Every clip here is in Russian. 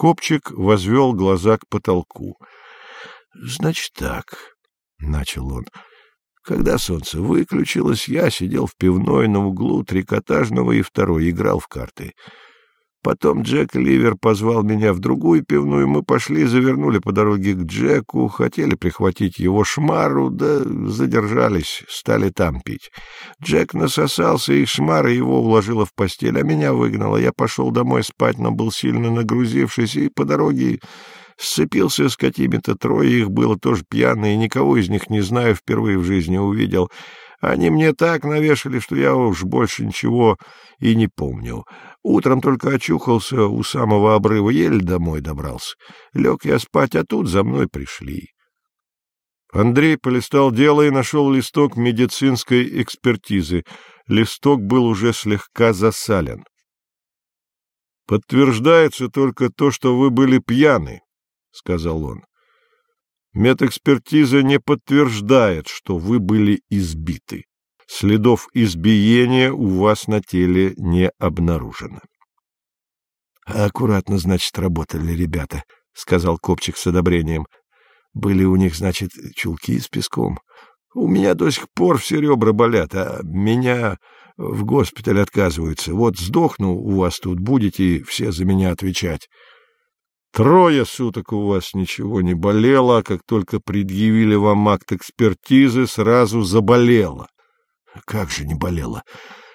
Копчик возвел глаза к потолку. — Значит так, — начал он, — когда солнце выключилось, я сидел в пивной на углу трикотажного и второй, играл в карты. Потом Джек Ливер позвал меня в другую пивную, мы пошли, завернули по дороге к Джеку, хотели прихватить его шмару, да задержались, стали там пить. Джек насосался, и шмара его уложила в постель, а меня выгнала. Я пошел домой спать, но был сильно нагрузившись, и по дороге сцепился с какими-то трое, их было тоже пьяные, никого из них не знаю, впервые в жизни увидел. Они мне так навешали, что я уж больше ничего и не помню. Утром только очухался у самого обрыва, еле домой добрался. Лег я спать, а тут за мной пришли. Андрей полистал дело и нашел листок медицинской экспертизы. Листок был уже слегка засален. «Подтверждается только то, что вы были пьяны», — сказал он. Медэкспертиза не подтверждает, что вы были избиты. Следов избиения у вас на теле не обнаружено. — Аккуратно, значит, работали ребята, — сказал Копчик с одобрением. — Были у них, значит, чулки с песком. У меня до сих пор все ребра болят, а меня в госпиталь отказываются. Вот сдохну у вас тут, будете все за меня отвечать. Трое суток у вас ничего не болело, а как только предъявили вам акт экспертизы, сразу заболело. Как же не болело?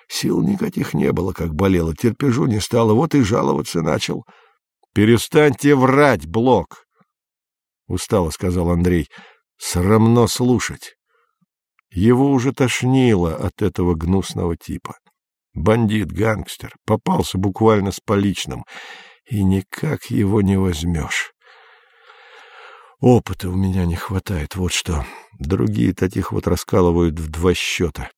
Сил никаких не было, как болело, терпежу не стало, вот и жаловаться начал. — Перестаньте врать, Блок! — устало сказал Андрей. — Срамно слушать. Его уже тошнило от этого гнусного типа. Бандит, гангстер, попался буквально с поличным — и никак его не возьмешь. Опыта у меня не хватает, вот что. Другие таких вот раскалывают в два счета.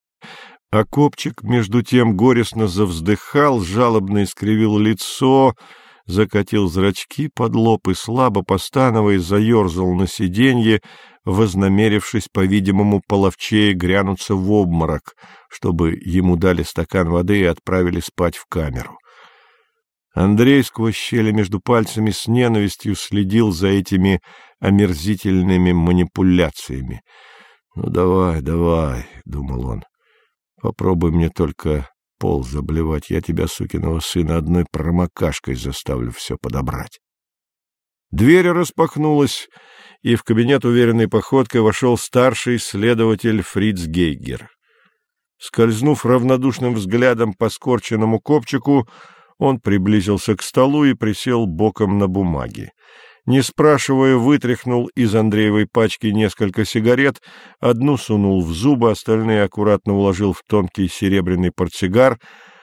А копчик, между тем, горестно завздыхал, жалобно искривил лицо, закатил зрачки под лоб и, слабо постановая, заерзал на сиденье, вознамерившись, по-видимому, половчее грянуться в обморок, чтобы ему дали стакан воды и отправили спать в камеру. Андрей сквозь щели между пальцами с ненавистью следил за этими омерзительными манипуляциями. «Ну, давай, давай», — думал он, — «попробуй мне только пол заблевать, я тебя, сукиного сына, одной промокашкой заставлю все подобрать». Дверь распахнулась, и в кабинет уверенной походкой вошел старший следователь Фриц Гейгер. Скользнув равнодушным взглядом по скорченному копчику, он приблизился к столу и присел боком на бумаге. Не спрашивая, вытряхнул из Андреевой пачки несколько сигарет, одну сунул в зубы, остальные аккуратно уложил в тонкий серебряный портсигар.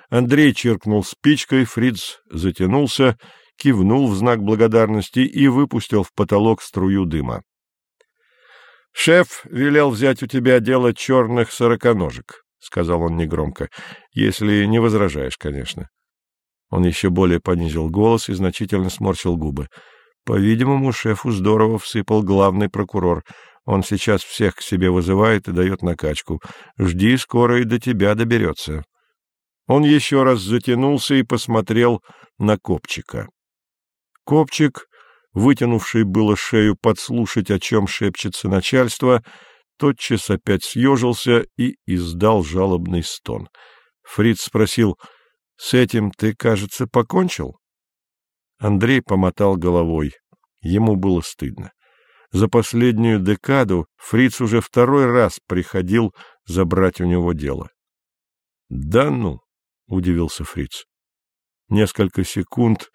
Андрей чиркнул спичкой, Фриц затянулся, кивнул в знак благодарности и выпустил в потолок струю дыма. — Шеф велел взять у тебя дело черных сороконожек, — сказал он негромко, — если не возражаешь, конечно. Он еще более понизил голос и значительно сморщил губы. По-видимому, шефу здорово всыпал главный прокурор. Он сейчас всех к себе вызывает и дает накачку. Жди, скоро и до тебя доберется. Он еще раз затянулся и посмотрел на Копчика. Копчик, вытянувший было шею подслушать, о чем шепчется начальство, тотчас опять съежился и издал жалобный стон. Фриц спросил —— С этим ты, кажется, покончил? Андрей помотал головой. Ему было стыдно. За последнюю декаду Фриц уже второй раз приходил забрать у него дело. — Да ну! — удивился Фриц. Несколько секунд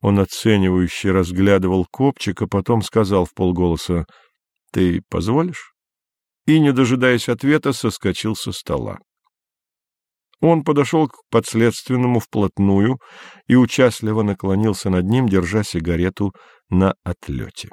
он оценивающе разглядывал копчик, а потом сказал в полголоса «Ты позволишь?» И, не дожидаясь ответа, соскочил со стола. Он подошел к подследственному вплотную и участливо наклонился над ним, держа сигарету на отлете.